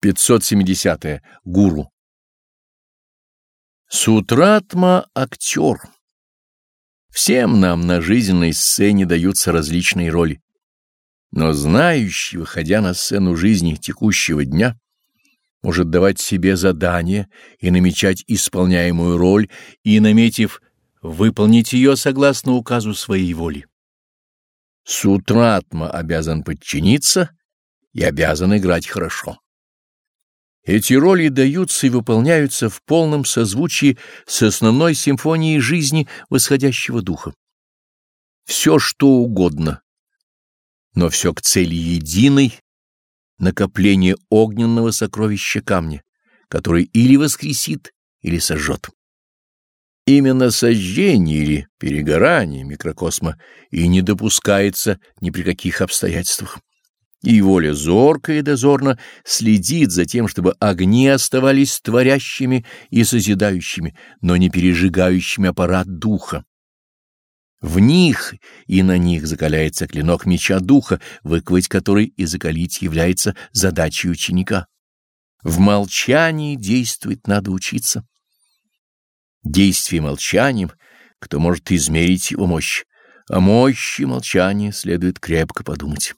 570. -е. Гуру. Сутратма — актер. Всем нам на жизненной сцене даются различные роли. Но знающий, выходя на сцену жизни текущего дня, может давать себе задание и намечать исполняемую роль, и, наметив, выполнить ее согласно указу своей воли. Сутратма обязан подчиниться и обязан играть хорошо. Эти роли даются и выполняются в полном созвучии с основной симфонией жизни восходящего духа. Все, что угодно, но все к цели единой накопление огненного сокровища камня, который или воскресит, или сожжет. Именно сожжение или перегорание микрокосма и не допускается ни при каких обстоятельствах и воля зорко и дозорно следит за тем, чтобы огни оставались творящими и созидающими, но не пережигающими аппарат духа. В них и на них закаляется клинок меча духа, выковать который и закалить является задачей ученика. В молчании действовать надо учиться. Действие молчанием, кто может измерить его мощь, о мощи молчания следует крепко подумать.